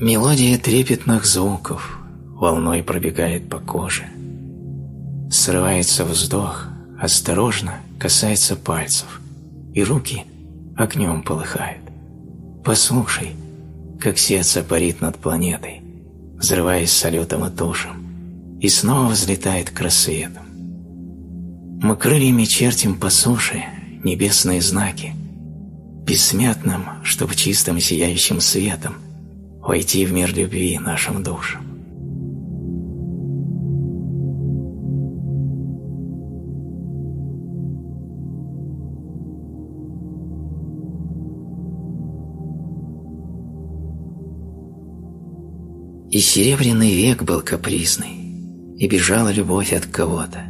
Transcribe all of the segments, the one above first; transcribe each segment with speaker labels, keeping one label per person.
Speaker 1: Мелодия трепетных звуков волной пробегает по коже. Срывается вздох, осторожно касается пальцев, и руки огнем полыхают. Послушай, как сердце парит над планетой, взрываясь салютом и тушем, и снова взлетает к рассветам. Мы крыльями чертим по суше небесные знаки, бессмертным, чтобы чистым сияющим светом войти в мир любви нашим душам. И серебряный век был капризный, и бежала любовь от кого-то.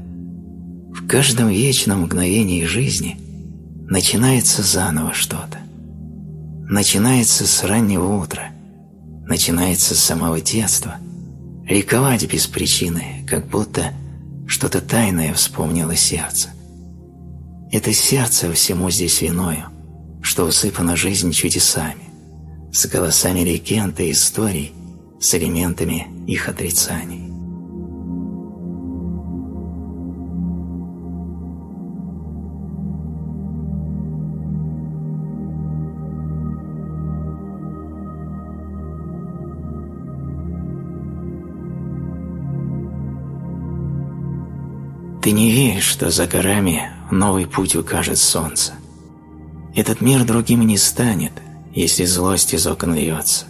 Speaker 1: В каждом вечном мгновении жизни начинается заново что-то. Начинается с раннего утра, начинается с самого детства, ликовать без причины, как будто что-то тайное вспомнило сердце. Это сердце всему здесь виною, что усыпано жизнь чудесами, с голосами легенд и историй, с элементами их отрицаний. Ты не веришь, что за горами новый путь укажет солнце. Этот мир другим не станет, если злость из окон льется.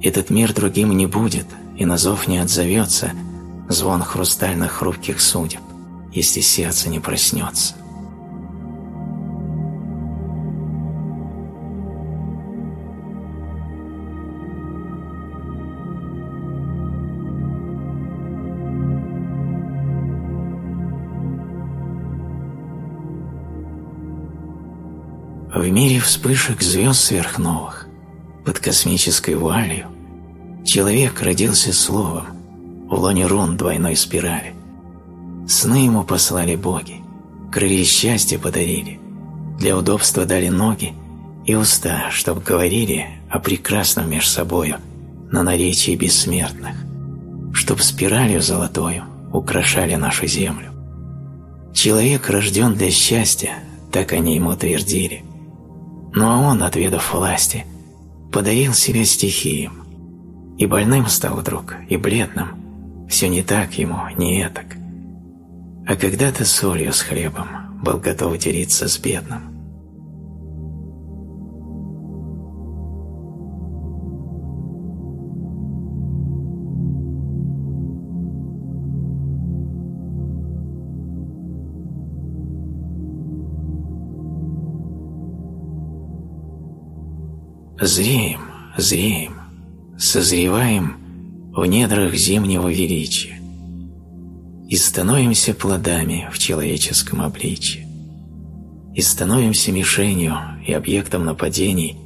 Speaker 1: Этот мир другим не будет, и на зов не отзовется звон хрустальных хрупких судеб, если сердце не проснется. В мире вспышек звезд сверхновых, под космической вуалью, человек родился словом, в лоне рун двойной спирали. Сны ему послали боги, крылья счастья подарили, для удобства дали ноги и уста, чтоб говорили о прекрасном меж собою на наречии бессмертных, чтоб спиралью золотою украшали нашу землю. Человек рожден для счастья, так они ему твердили. А он, отведав власти, подарил себя стихиям. И больным стал вдруг, и бледным. Все не так ему, не этак. А когда-то солью с хлебом был готов делиться с бедным. Зреем, зреем, созреваем в недрах зимнего величия и становимся плодами в человеческом обличье, и становимся мишенью и объектом нападений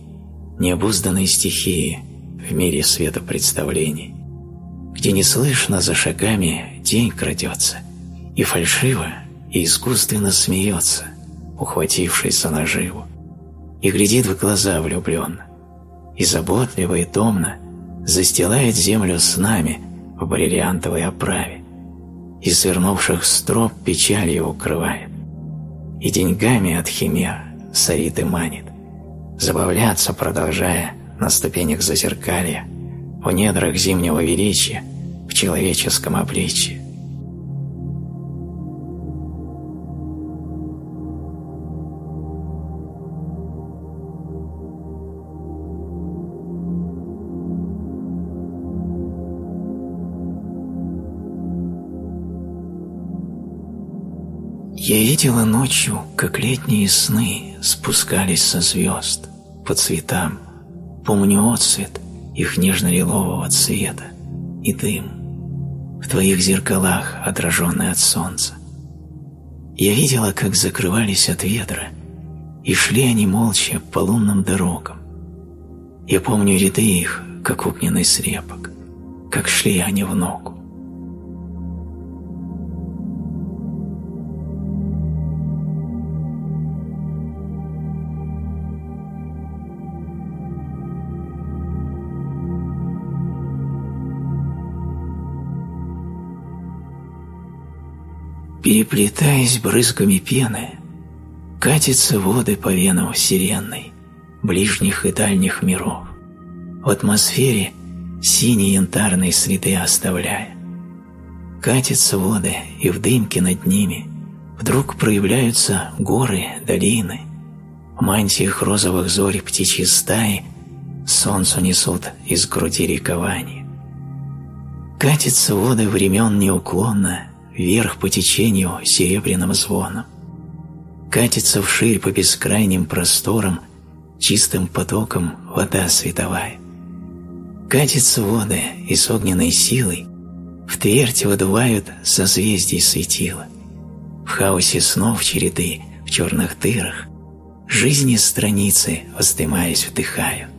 Speaker 1: необузданной стихии в мире светопредставлений, где не слышно за шагами день крадется, и фальшиво и искусственно смеется, ухватившись за наживу, и глядит в глаза влюбленно, и заботливо и томно застилает землю с нами в бриллиантовой оправе, и свернувших строп печалью укрывает, и деньгами от химер сорит и манит, забавляться продолжая на ступенях зазеркалья, в недрах зимнего величия, в человеческом обличье. Я видела ночью, как летние сны спускались со звезд по цветам. Помню отцвет их нежно-лилового цвета и дым в твоих зеркалах, отраженный от солнца. Я видела, как закрывались от ветра, и шли они молча по лунным дорогам. Я помню ряды их, как огненный слепок, как шли они в ногу. Переплетаясь брызгами пены, катятся воды по венам вселенной, ближних и дальних миров, в атмосфере синие янтарные следы оставляя. Катятся воды, и в дымке над ними вдруг проявляются горы, долины, в мантиях розовых зорь птичьи стаи солнцу несут из груди рекования. Катятся воды времен неуклонно вверх по течению серебряным звоном. Катится вширь по бескрайним просторам чистым потоком вода световая. Катятся воды и с огненной силой в твердь выдувают созвездий светила. В хаосе снов череды, в черных дырах, жизни страницы, вздымаясь, вдыхают.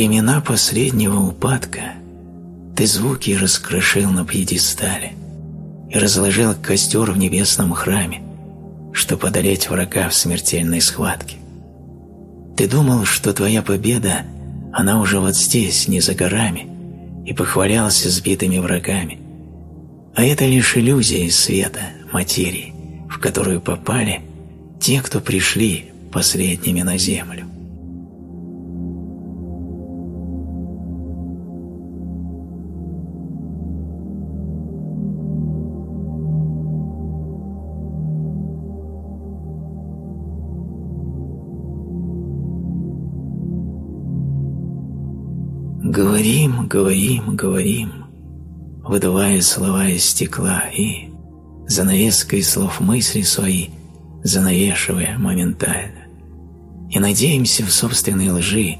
Speaker 1: Времена последнего упадка ты звуки раскрошил на пьедестале и разложил костер в небесном храме, чтобы одолеть врага в смертельной схватке. Ты думал, что твоя победа, она уже вот здесь, не за горами, и похвалялся сбитыми врагами. А это лишь иллюзия света, материи, в которую попали те, кто пришли последними на землю. Говорим, говорим, говорим, выдувая слова из стекла и, занавеской слов мысли свои, занавешивая моментально. И надеемся в собственной лжи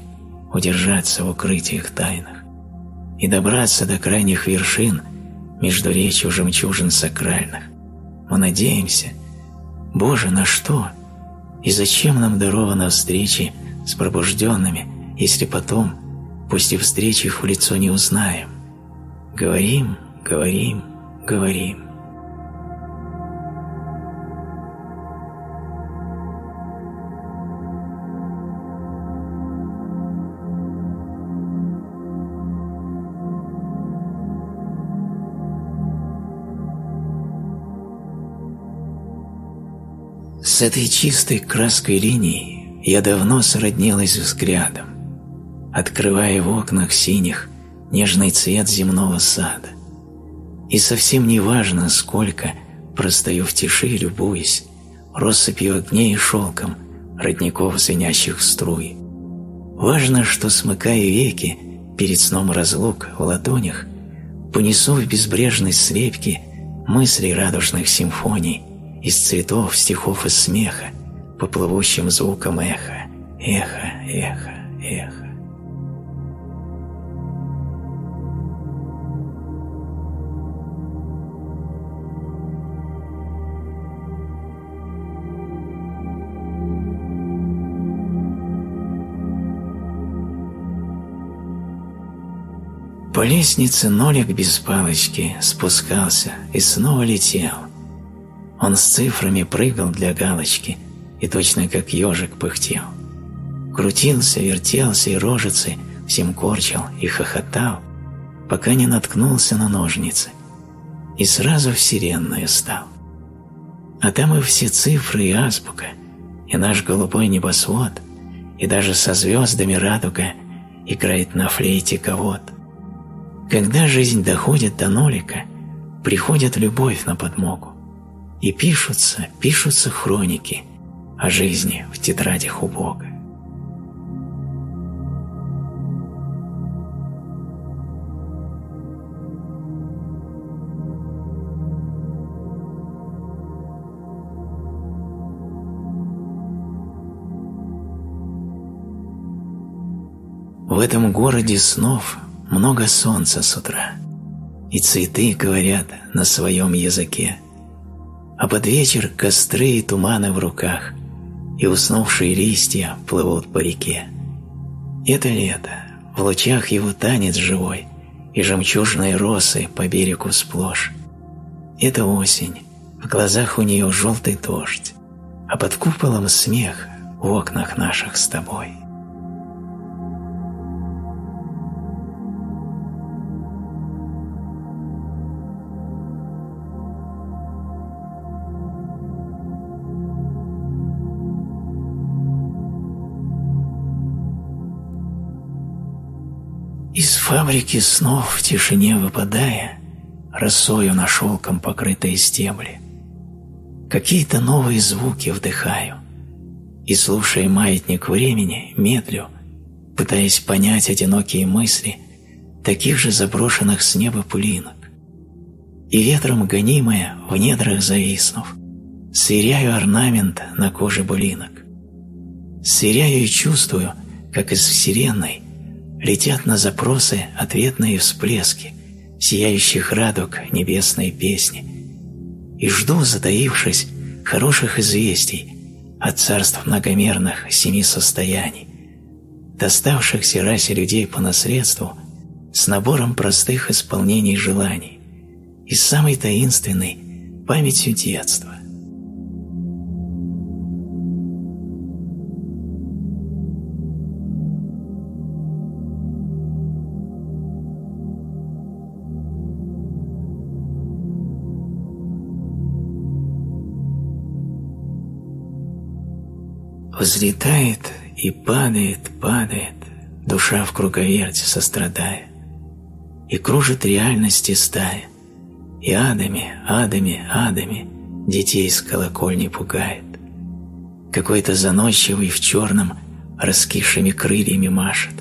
Speaker 1: удержаться в укрытиях тайных и добраться до крайних вершин между речью жемчужин сакральных. Мы надеемся, Боже, на что? И зачем нам дарована встречи с пробужденными, если потом – пусть и встречи их в лицо не узнаем. Говорим, говорим, говорим. С этой чистой краской линии я давно сроднилась взглядом открывая в окнах синих нежный цвет земного сада. И совсем не важно, сколько простою в тиши, любуясь, россыпью огней и шелком родников звенящих струй. Важно, что, смыкая веки перед сном разлук в ладонях, понесу в безбрежной слепки мысли радужных симфоний из цветов, стихов и смеха, по плывущим звукам эха, эхо, эхо, эхо. По лестнице Нолик без палочки спускался и снова летел. Он с цифрами прыгал для галочки и точно как ежик пыхтел. Крутился, вертелся и рожицы всем корчил и хохотал, пока не наткнулся на ножницы и сразу вселенную стал. А там и все цифры и азбука, и наш голубой небосвод, и даже со звездами радуга играет на флейте кого-то. Когда жизнь доходит до нолика, приходит любовь на подмогу, и пишутся, пишутся хроники о жизни в тетрадях у Бога. В этом городе снов много солнца с утра, и цветы говорят на своем языке, а под вечер костры и туманы в руках, и уснувшие листья плывут по реке. Это лето, в лучах его танец живой, и жемчужные росы по берегу сплошь. Это осень, в глазах у нее желтый дождь, а под куполом смех в окнах наших с тобой. Фабрики снов в тишине выпадая, Росою на шелком покрытые стебли, Какие-то новые звуки вдыхаю, И, слушая маятник времени, медлю, Пытаясь понять одинокие мысли Таких же заброшенных с неба пулинок. И ветром гонимая, в недрах зависнув, Сверяю орнамент на коже булинок. Сверяю и чувствую, как из вселенной летят на запросы ответные всплески сияющих радуг небесной песни. И жду, затаившись, хороших известий от царств многомерных семи состояний, доставшихся расе людей по наследству с набором простых исполнений желаний и самой таинственной памятью детства. Взлетает и падает, падает, душа в круговерте сострадая, и кружит реальности стая, и адами, адами, адами детей с колокольни пугает. Какой-то заносчивый в черном раскисшими крыльями машет,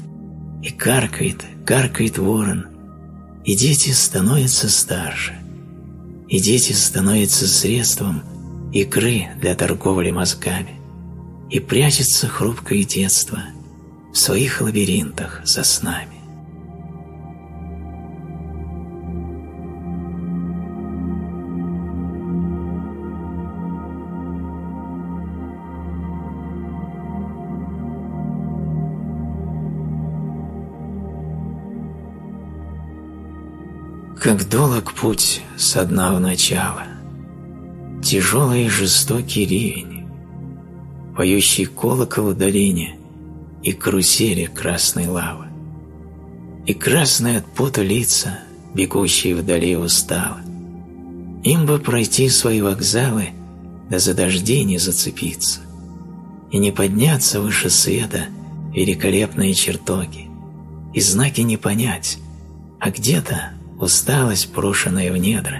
Speaker 1: и каркает, каркает ворон, и дети становятся старше, и дети становятся средством икры для торговли мозгами и прячется хрупкое детство в своих лабиринтах за снами. Как долг путь со дна в начало, Тяжелый и жестокий ривень, поющий колокол долине и карусели красной лавы. И красные от пота лица, бегущие вдали устало. Им бы пройти свои вокзалы, да за дождей не зацепиться, и не подняться выше света великолепные чертоги, и знаки не понять, а где-то усталость, брошенная в недра,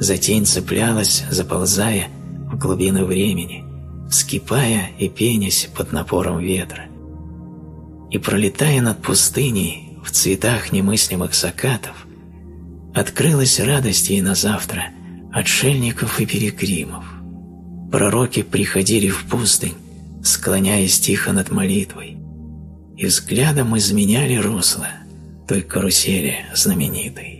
Speaker 1: за тень цеплялась, заползая в глубину времени, вскипая и пенясь под напором ветра. И пролетая над пустыней в цветах немыслимых закатов, открылась радость ей на завтра отшельников и перекримов. Пророки приходили в пустынь, склоняясь тихо над молитвой, и взглядом изменяли русло той карусели знаменитой.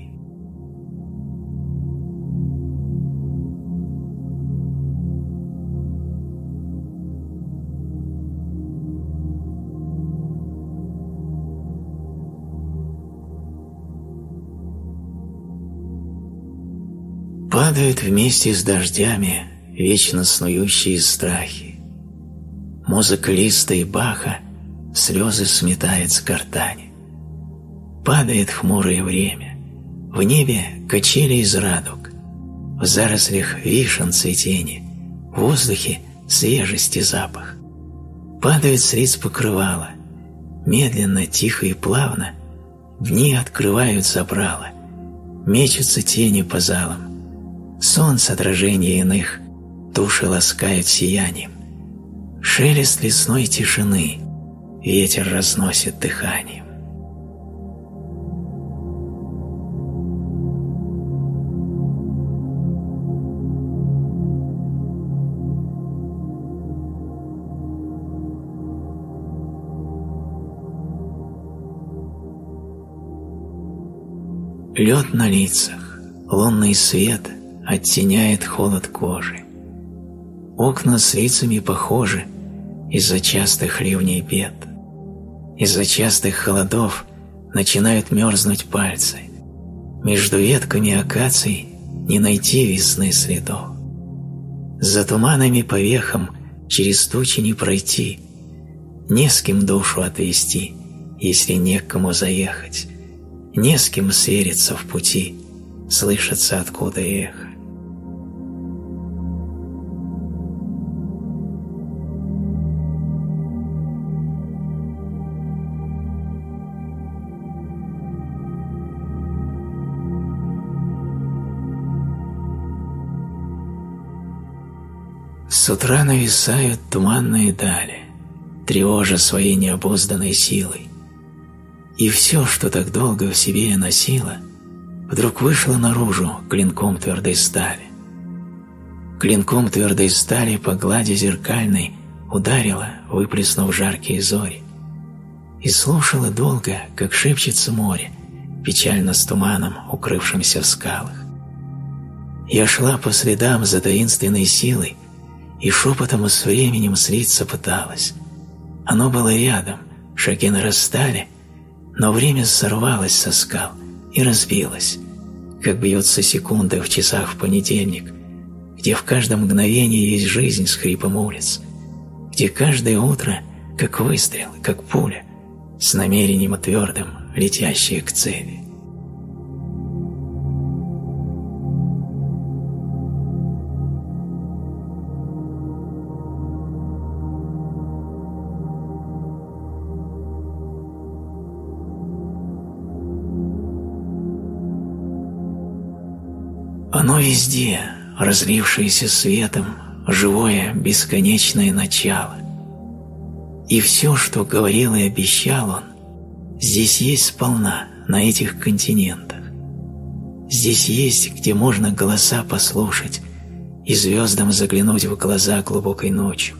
Speaker 1: Падают вместе с дождями вечно снующие страхи. Музыка Листа и Баха слезы сметает с гортани. Падает хмурое время, в небе качели из радуг, в зарослях вишен цветение, в воздухе свежести запах. Падают с лиц покрывала, медленно, тихо и плавно, дни открывают забрала, мечутся тени по залам, Солнце отражение иных души ласкает сиянием. Шелест лесной тишины ветер разносит дыханием. Лед на лицах, лунный свет оттеняет холод кожи. Окна с лицами похожи из-за частых ливней бед. Из-за частых холодов начинают мерзнуть пальцы. Между ветками акаций не найти весны следов. За туманами по вехам через тучи не пройти, не с кем душу отвести, если не к кому заехать, не с кем свериться в пути, слышится откуда эхо. С утра нависают туманные дали, тревожа своей необузданной силой. И все, что так долго в себе я носила, вдруг вышло наружу клинком твердой стали. Клинком твердой стали по глади зеркальной ударила, выплеснув жаркие зори. И слушала долго, как шепчется море, печально с туманом, укрывшимся в скалах. Я шла по следам за таинственной силой, и шепотом с временем слиться пыталась. Оно было рядом, шаги нарастали, но время сорвалось со скал и разбилось, как бьется секунда в часах в понедельник, где в каждом мгновении есть жизнь с хрипом улиц, где каждое утро, как выстрел, как пуля, с намерением твердым, летящее к цели. Оно везде, разлившееся светом, живое, бесконечное начало. И все, что говорил и обещал он, здесь есть сполна, на этих континентах. Здесь есть, где можно голоса послушать и звездам заглянуть в глаза глубокой ночью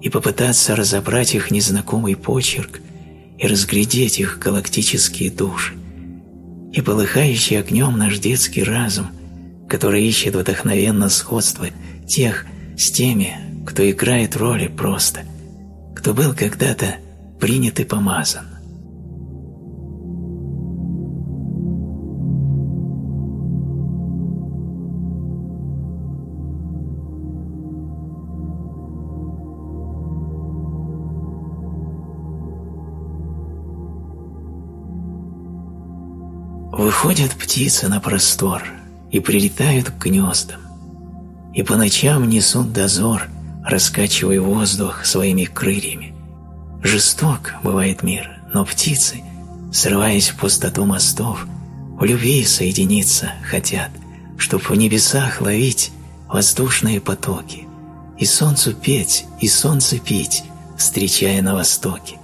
Speaker 1: и попытаться разобрать их незнакомый почерк и разглядеть их галактические души. И полыхающий огнем наш детский разум – который ищет вдохновенно сходство тех с теми, кто играет роли просто, кто был когда-то принят и помазан. Выходят птицы на простор – и прилетают к гнездам, и по ночам несут дозор, раскачивая воздух своими крыльями. Жесток бывает мир, но птицы, срываясь в пустоту мостов, в любви соединиться хотят, чтоб в небесах ловить воздушные потоки, и солнцу петь, и солнце пить, встречая на востоке.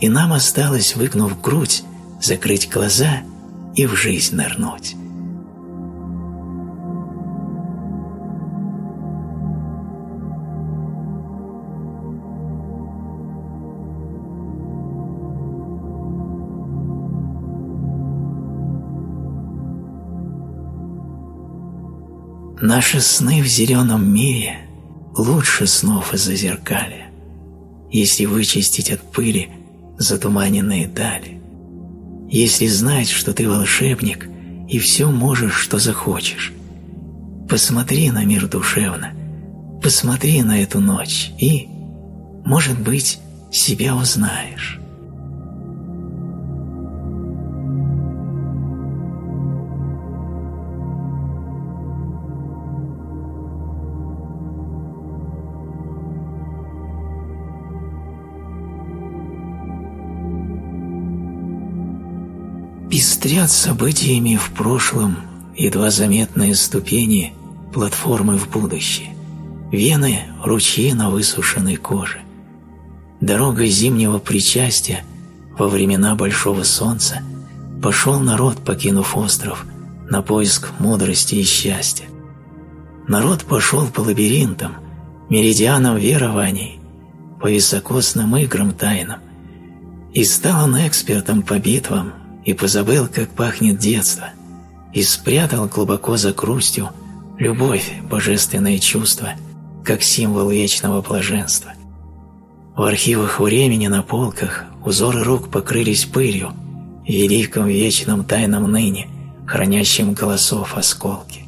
Speaker 1: И нам осталось, выгнув грудь, закрыть глаза и в жизнь нырнуть. Наши сны в зеленом мире лучше снов из-за зеркаля, если вычистить от пыли затуманенные дали. Если знать, что ты волшебник и все можешь, что захочешь. Посмотри на мир душевно, посмотри на эту ночь и, может быть, себя узнаешь. Пестрят событиями в прошлом едва заметные ступени платформы в будущее, вены, ручьи на высушенной коже. Дорогой зимнего причастия во времена большого солнца пошел народ, покинув остров, на поиск мудрости и счастья. Народ пошел по лабиринтам, меридианам верований, по високосным играм тайнам, и стал он экспертом по битвам, и позабыл, как пахнет детство, и спрятал глубоко за грустью любовь, божественное чувство, как символ вечного блаженства. В архивах времени на полках узоры рук покрылись пылью, великом вечном тайном ныне хранящим голосов осколки.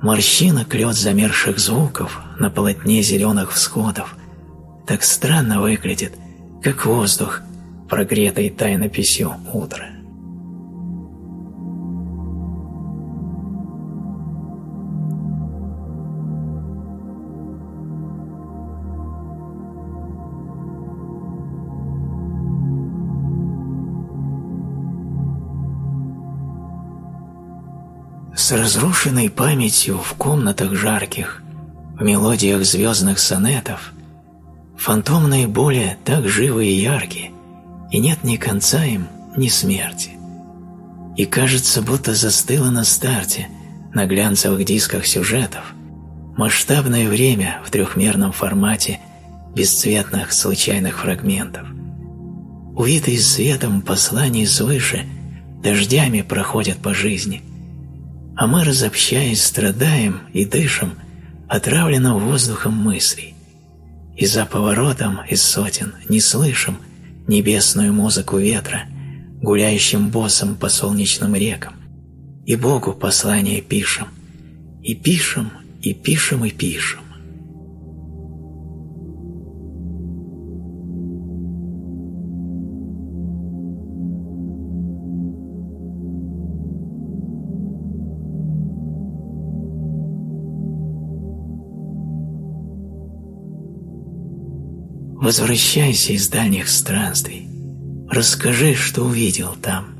Speaker 1: Морщина клет замерших звуков на полотне зеленых всходов так странно выглядит, как воздух, прогретый тайнописью утра. С разрушенной памятью в комнатах жарких, в мелодиях звездных сонетов, фантомные боли так живы и яркие, и нет ни конца им, ни смерти. И кажется, будто застыло на старте, на глянцевых дисках сюжетов, масштабное время в трехмерном формате бесцветных случайных фрагментов. Увитые светом посланий свыше, дождями проходят по жизни – а мы, разобщаясь, страдаем и дышим отравленным воздухом мыслей. И за поворотом из сотен не слышим небесную музыку ветра, гуляющим боссом по солнечным рекам, и Богу послание пишем, и пишем, и пишем, и пишем. Возвращайся из дальних странствий. Расскажи, что увидел там.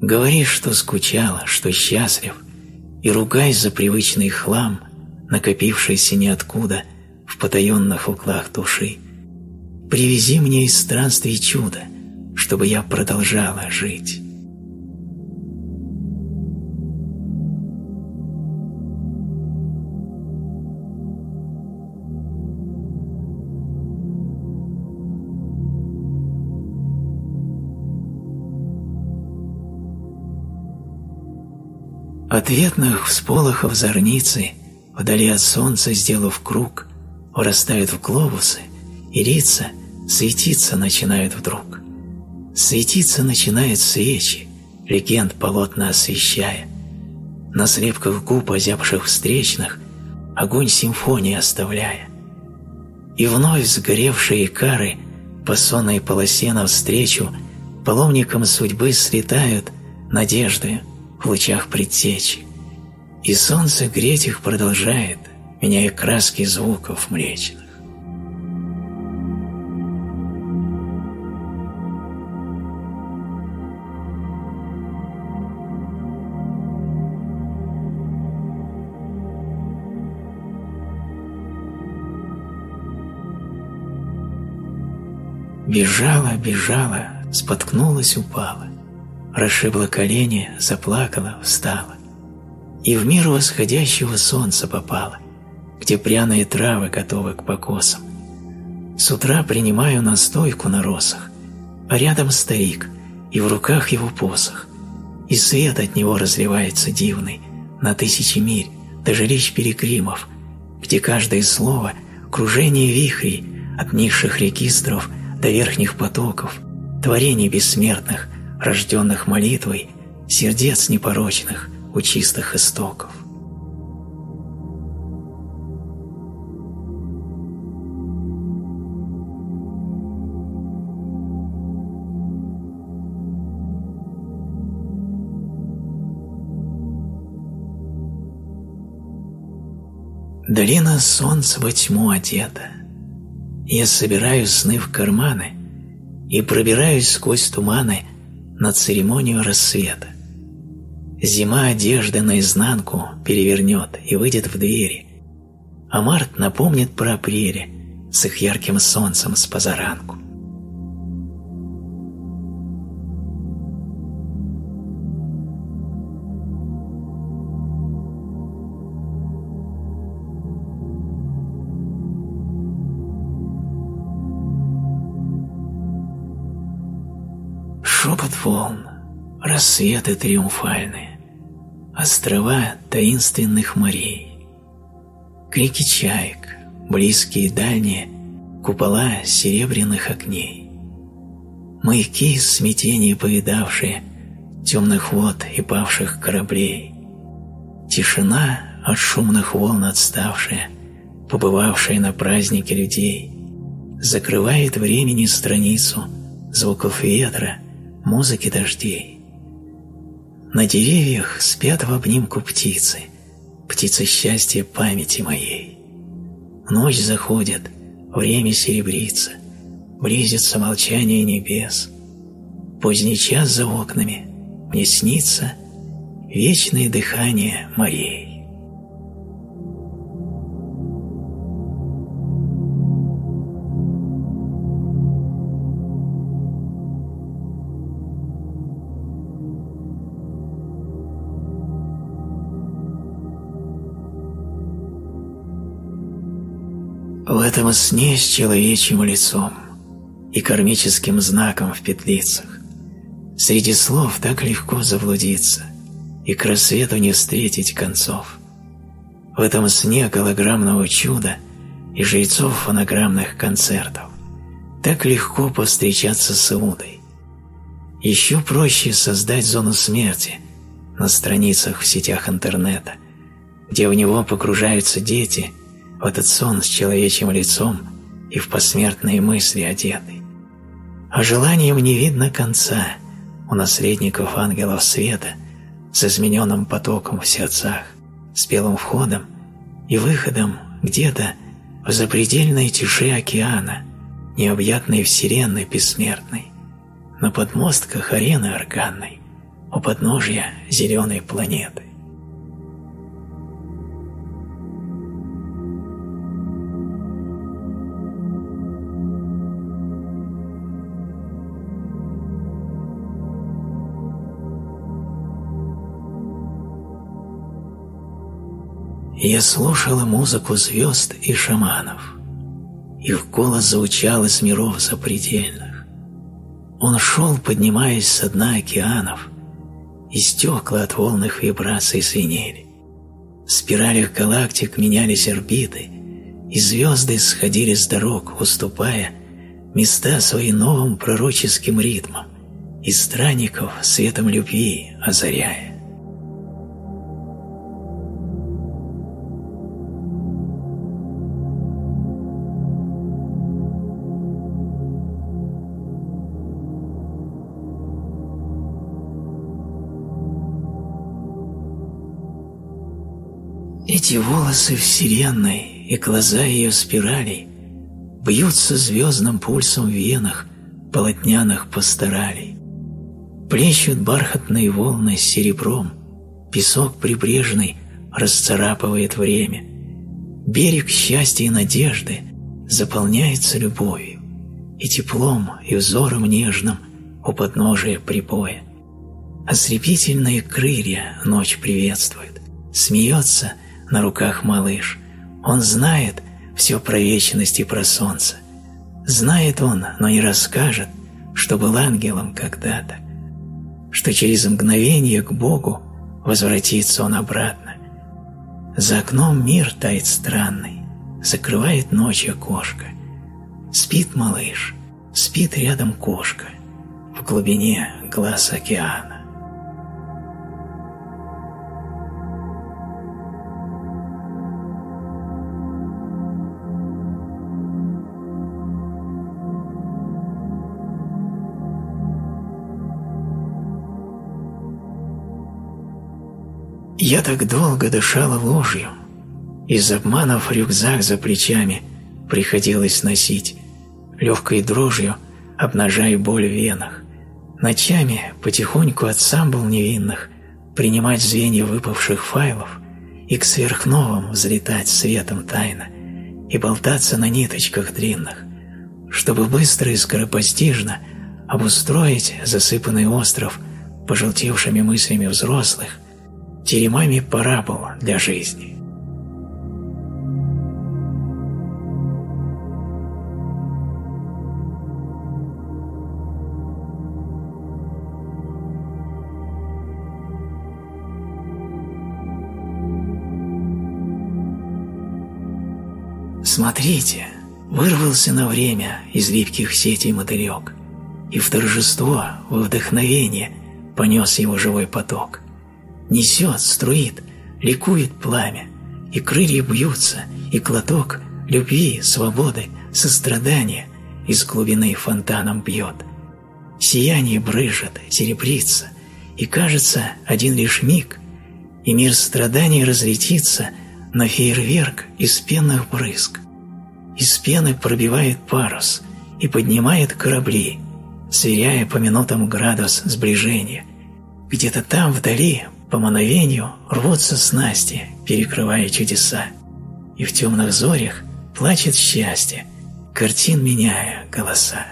Speaker 1: Говори, что скучала, что счастлив, и ругай за привычный хлам, накопившийся ниоткуда в потаенных углах души. Привези мне из странствий чудо, чтобы я продолжала жить». Ответных всполохов зорницы, вдали от солнца сделав круг, вырастают в глобусы, и лица светиться начинают вдруг. Светиться начинают свечи, легенд полотна освещая. На слепках губ озябших встречных огонь симфонии оставляя. И вновь сгоревшие кары по сонной полосе навстречу паломникам судьбы слетают надеждою, в лучах предтечи, и солнце греть их продолжает, меняя краски звуков млечных. Бежала, бежала, споткнулась, упала расшибла колени, заплакала, встала. И в мир восходящего солнца попала, где пряные травы готовы к покосам. С утра принимаю настойку на росах, а рядом старик, и в руках его посох, и свет от него разливается дивный на тысячи миль, даже речь перекримов, где каждое слово — кружение вихрей от низших регистров до верхних потоков, творений бессмертных — рожденных молитвой, сердец непорочных у чистых истоков. Долина солнца во тьму одета. Я собираю сны в карманы и пробираюсь сквозь туманы на церемонию рассвета. Зима одежды наизнанку перевернет и выйдет в двери, а март напомнит про апреле с их ярким солнцем с позаранку. Волн, рассветы триумфальные, острова таинственных морей, крики чаек, близкие дальние, купола серебряных огней, маяки смятения повидавшие, темных вод и павших кораблей. Тишина от шумных волн отставшая, побывавшая на празднике людей, закрывает времени страницу звуков ветра, музыки дождей. На деревьях спят в обнимку птицы, птицы счастья памяти моей. Ночь заходит, время серебрится, близится молчание небес. Поздний час за окнами, мне снится вечное дыхание морей. В этом сне с человечьим лицом и кармическим знаком в петлицах среди слов так легко заблудиться и к рассвету не встретить концов. В этом сне голограммного чуда и жрецов фонограммных концертов так легко повстречаться с Иудой. Еще проще создать зону смерти на страницах в сетях интернета, где в него погружаются дети – в этот сон с человечьим лицом и в посмертные мысли одетый. А желанием не видно конца у наследников ангелов света с измененным потоком в сердцах, с белым входом и выходом где-то в запредельной тиши океана, необъятной вселенной бессмертной, на подмостках арены органной, у подножья зеленой планеты. Я слушала музыку звезд и шаманов. Их голос звучал из миров запредельных. Он шел, поднимаясь со дна океанов, и стекла от волных вибраций свинели. В спиралях галактик менялись орбиты, и звезды сходили с дорог, уступая места своим новым пророческим ритмам, и странников светом любви озаряя. Эти волосы вселенной и глаза ее спиралей бьются звездным пульсом в венах полотняных пасторалей. Плещут бархатные волны с серебром, песок прибрежный расцарапывает время. Берег счастья и надежды заполняется любовью и теплом, и взором нежным у подножия припоя. Ослепительные крылья ночь приветствует, смеется – на руках малыш. Он знает все про вечность и про солнце. Знает он, но не расскажет, что был ангелом когда-то, что через мгновение к Богу возвратится он обратно. За окном мир тает странный, закрывает ночь окошко. Спит малыш, спит рядом кошка, в глубине глаз океана. Я так долго дышала ложью. Из обманов рюкзак за плечами приходилось носить, легкой дрожью обнажая боль в венах. Ночами потихоньку от самбл невинных принимать звенья выпавших файлов и к сверхновым взлетать светом тайно и болтаться на ниточках длинных, чтобы быстро и скоропостижно обустроить засыпанный остров пожелтевшими мыслями взрослых – теремами парабол для жизни. Смотрите, вырвался на время из липких сетей мотылек, и в торжество, во вдохновение
Speaker 2: понес его живой поток. Несет, струит, ликует пламя, и крылья бьются, и клоток любви, свободы, сострадания из глубины фонтаном бьет. Сияние брыжет, серебрится, и кажется один лишь миг, и мир страданий разлетится на фейерверк из пенных брызг. Из пены пробивает парус и поднимает корабли, сверяя по минутам градус сближения. Где-то там вдали, по мановению, рвутся снасти, перекрывая чудеса. И в темных зорях плачет счастье, картин меняя голоса.